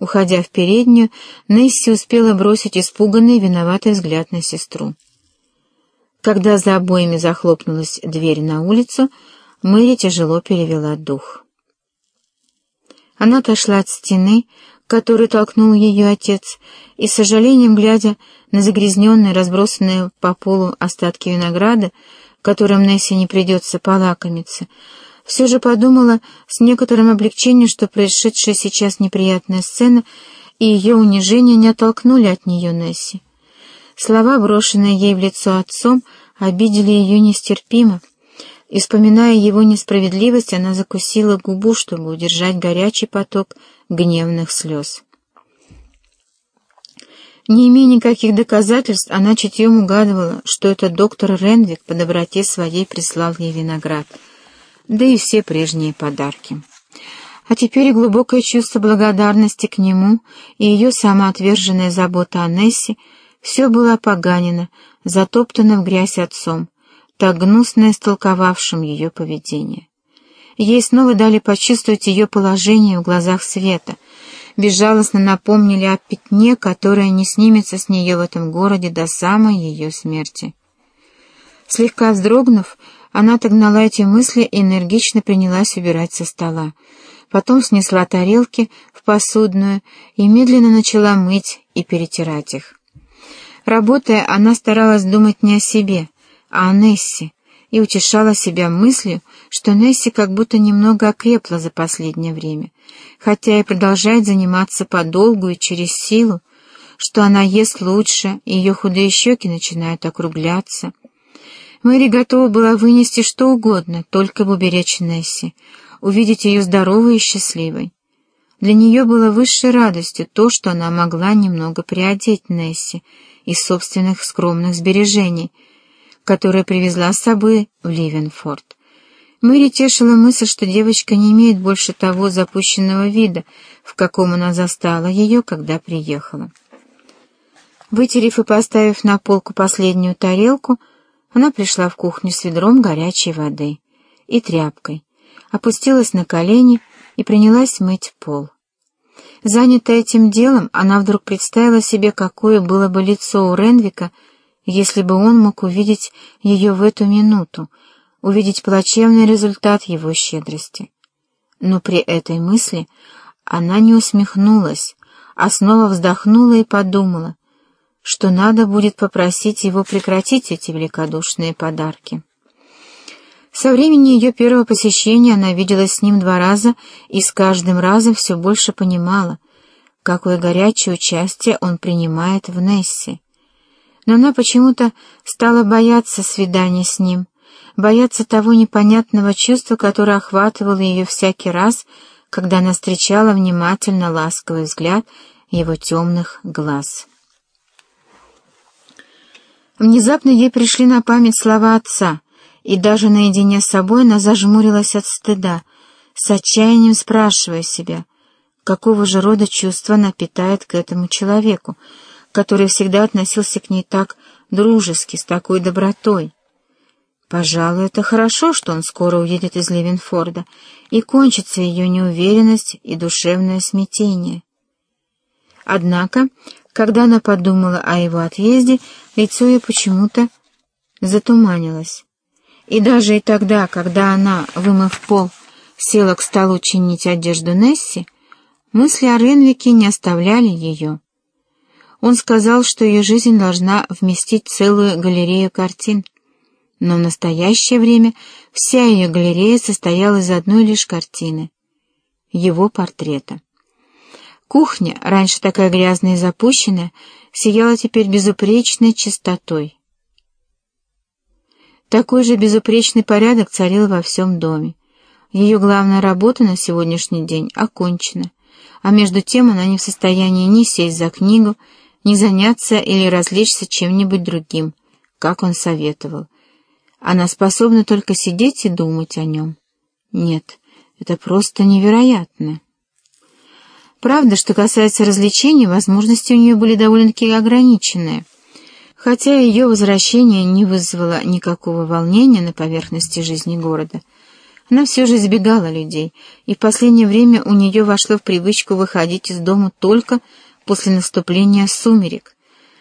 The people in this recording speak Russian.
Уходя в переднюю, Несси успела бросить испуганный виноватый взгляд на сестру. Когда за обоими захлопнулась дверь на улицу, Мэри тяжело перевела дух. Она отошла от стены, которую толкнул ее отец, и, с сожалением глядя на загрязненные, разбросанные по полу остатки винограда, которым Несси не придется полакомиться, все же подумала с некоторым облегчением, что происшедшая сейчас неприятная сцена и ее унижение не оттолкнули от нее Несси. Слова, брошенные ей в лицо отцом, обидели ее нестерпимо, и, вспоминая его несправедливость, она закусила губу, чтобы удержать горячий поток гневных слез. Не имея никаких доказательств, она чутьем угадывала, что это доктор Ренвик по доброте своей прислал ей виноград, да и все прежние подарки. А теперь глубокое чувство благодарности к нему и ее самоотверженная забота о Нессе все было опоганено, затоптано в грязь отцом, так гнусно истолковавшим ее поведение. Ей снова дали почувствовать ее положение в глазах света, безжалостно напомнили о пятне, которое не снимется с нее в этом городе до самой ее смерти. Слегка вздрогнув, она отогнала эти мысли и энергично принялась убирать со стола. Потом снесла тарелки в посудную и медленно начала мыть и перетирать их. Работая, она старалась думать не о себе — а о Нессе, и утешала себя мыслью, что Несси как будто немного окрепла за последнее время, хотя и продолжает заниматься подолгу и через силу, что она ест лучше, и ее худые щеки начинают округляться. Мэри готова была вынести что угодно, только бы уберечь Несси, увидеть ее здоровой и счастливой. Для нее было высшей радостью то, что она могла немного приодеть Несси из собственных скромных сбережений — которое привезла с собой в Ливенфорд. Мэри тешила мысль, что девочка не имеет больше того запущенного вида, в каком она застала ее, когда приехала. Вытерев и поставив на полку последнюю тарелку, она пришла в кухню с ведром горячей воды и тряпкой, опустилась на колени и принялась мыть пол. Занятая этим делом, она вдруг представила себе, какое было бы лицо у Ренвика, если бы он мог увидеть ее в эту минуту, увидеть плачевный результат его щедрости. Но при этой мысли она не усмехнулась, а снова вздохнула и подумала, что надо будет попросить его прекратить эти великодушные подарки. Со времени ее первого посещения она виделась с ним два раза и с каждым разом все больше понимала, какое горячее участие он принимает в Нессе но она почему-то стала бояться свидания с ним, бояться того непонятного чувства, которое охватывало ее всякий раз, когда она встречала внимательно ласковый взгляд его темных глаз. Внезапно ей пришли на память слова отца, и даже наедине с собой она зажмурилась от стыда, с отчаянием спрашивая себя, какого же рода чувства она питает к этому человеку, который всегда относился к ней так дружески, с такой добротой. Пожалуй, это хорошо, что он скоро уедет из Ливенфорда, и кончится ее неуверенность и душевное смятение. Однако, когда она подумала о его отъезде, лицо ее почему-то затуманилось. И даже и тогда, когда она, вымыв пол, села к столу чинить одежду Несси, мысли о Ренвике не оставляли ее. Он сказал, что ее жизнь должна вместить целую галерею картин. Но в настоящее время вся ее галерея состояла из одной лишь картины — его портрета. Кухня, раньше такая грязная и запущенная, сияла теперь безупречной чистотой. Такой же безупречный порядок царил во всем доме. Ее главная работа на сегодняшний день окончена, а между тем она не в состоянии ни сесть за книгу, не заняться или развлечься чем-нибудь другим, как он советовал. Она способна только сидеть и думать о нем. Нет, это просто невероятно. Правда, что касается развлечений, возможности у нее были довольно-таки ограниченные. Хотя ее возвращение не вызвало никакого волнения на поверхности жизни города, Она все же избегала людей, и в последнее время у нее вошло в привычку выходить из дома только после наступления сумерек,